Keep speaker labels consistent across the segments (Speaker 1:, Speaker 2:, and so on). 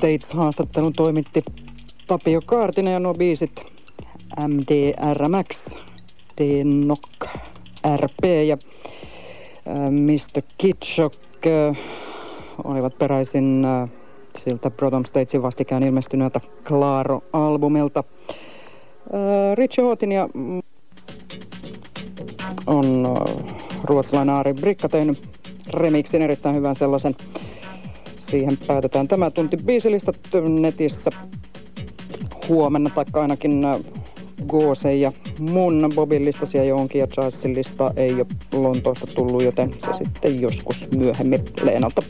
Speaker 1: States-haastattelun toimitti Tapio Kaartinen ja nuo biisit MDRMX, D-Knock, RP ja Mr. Kitschok olivat peräisin siltä Rodham Statesin vastikään ilmestyneeltä Claro-albumilta. Richie Houghton ja on ruotsalainen Ari Brikka tehnyt remixin erittäin hyvän sellaisen. Siihen päätetään tämä tunti biisilistat netissä huomenna, tai ainakin äh, Goose ja mun Bobin listasia johonkin ja Charlesin lista ei ole Lontoosta tullut, joten se sitten joskus myöhemmin Leenalta.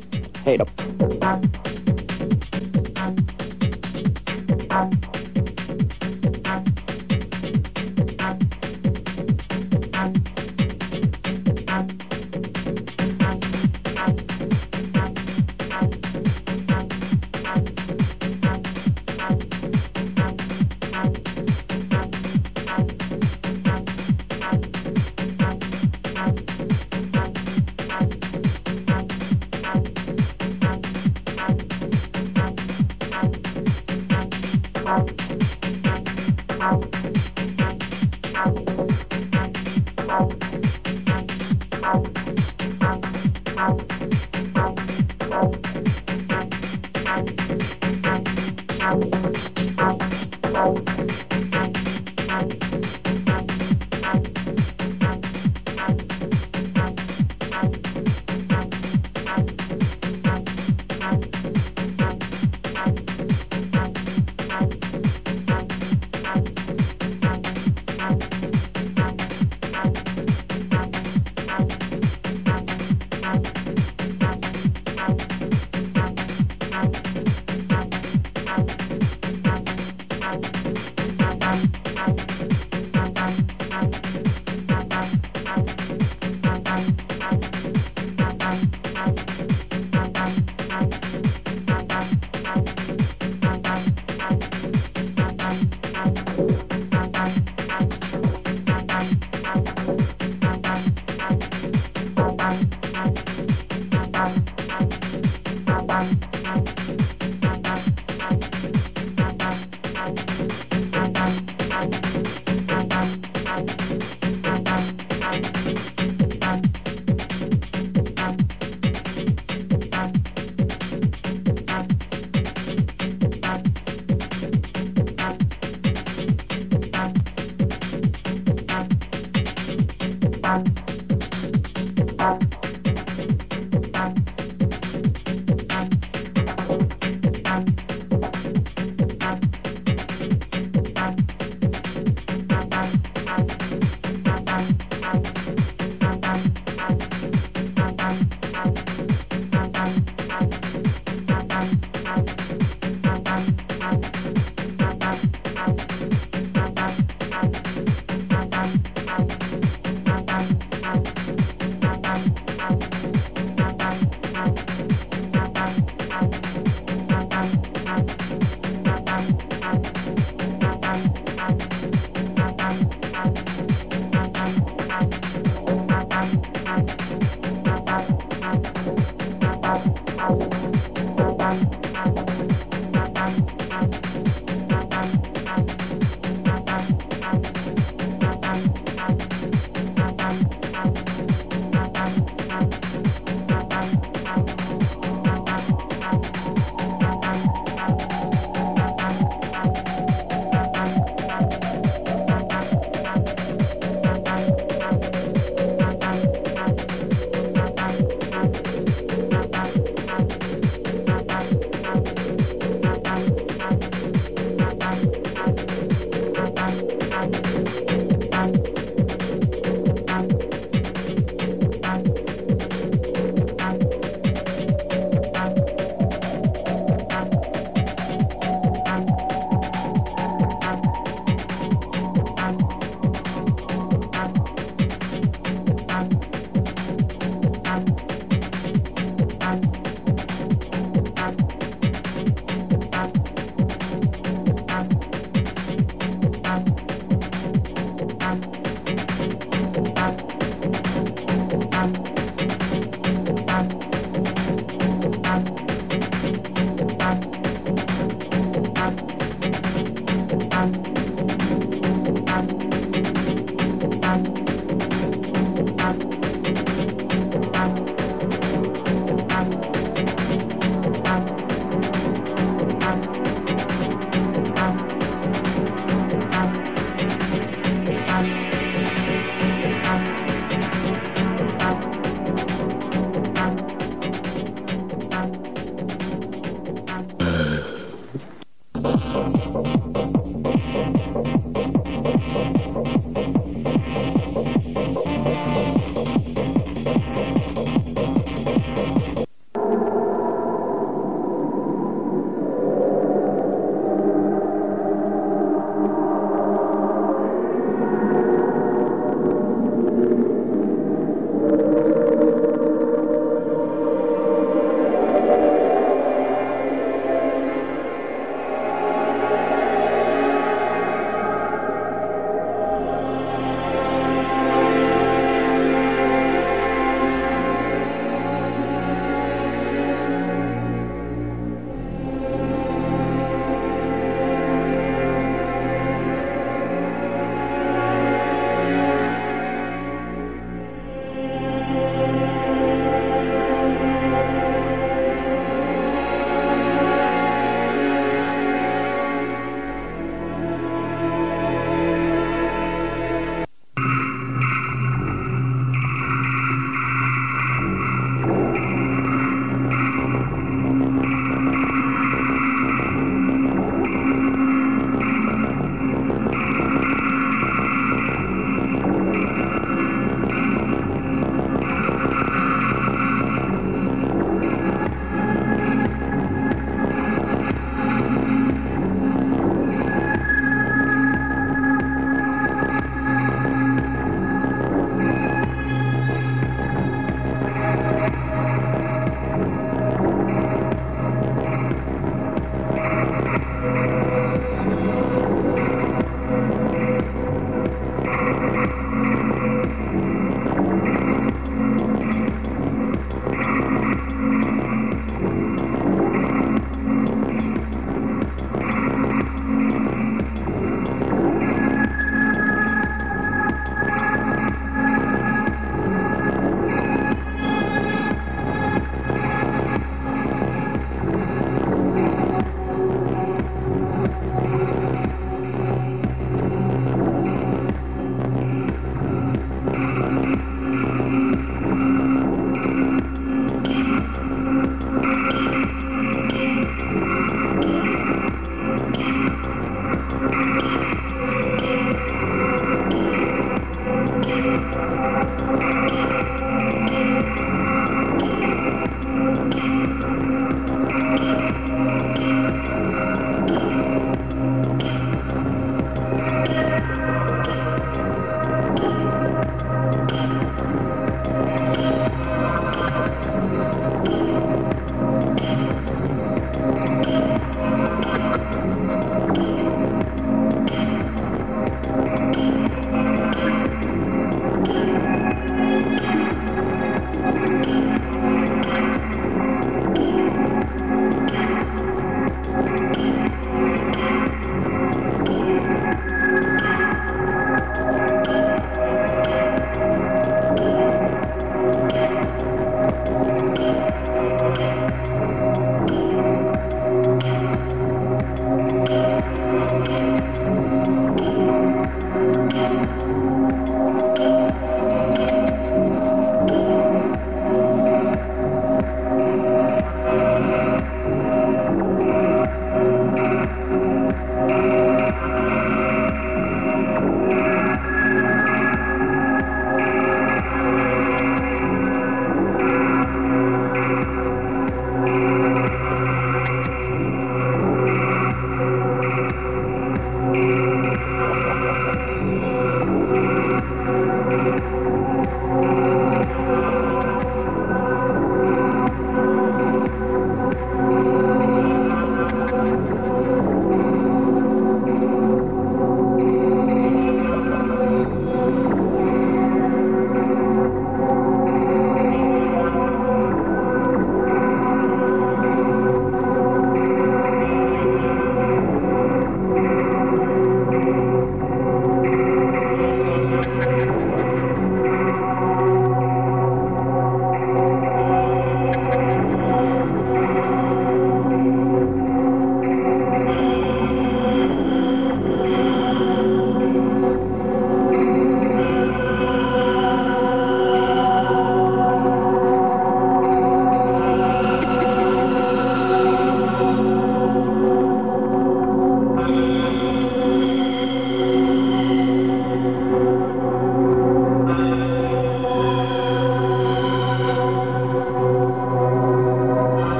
Speaker 1: Thank you.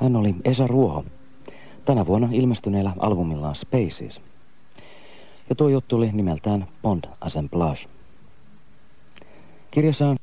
Speaker 1: Heido!
Speaker 2: Esa Ruoho, tänä vuonna ilmestyneellä albumillaan Spaces. Ja tuo juttu oli nimeltään Bond Assemblage. Kirjassa on